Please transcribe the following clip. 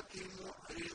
السَّمَاوَاتِ مُحْرِجٍ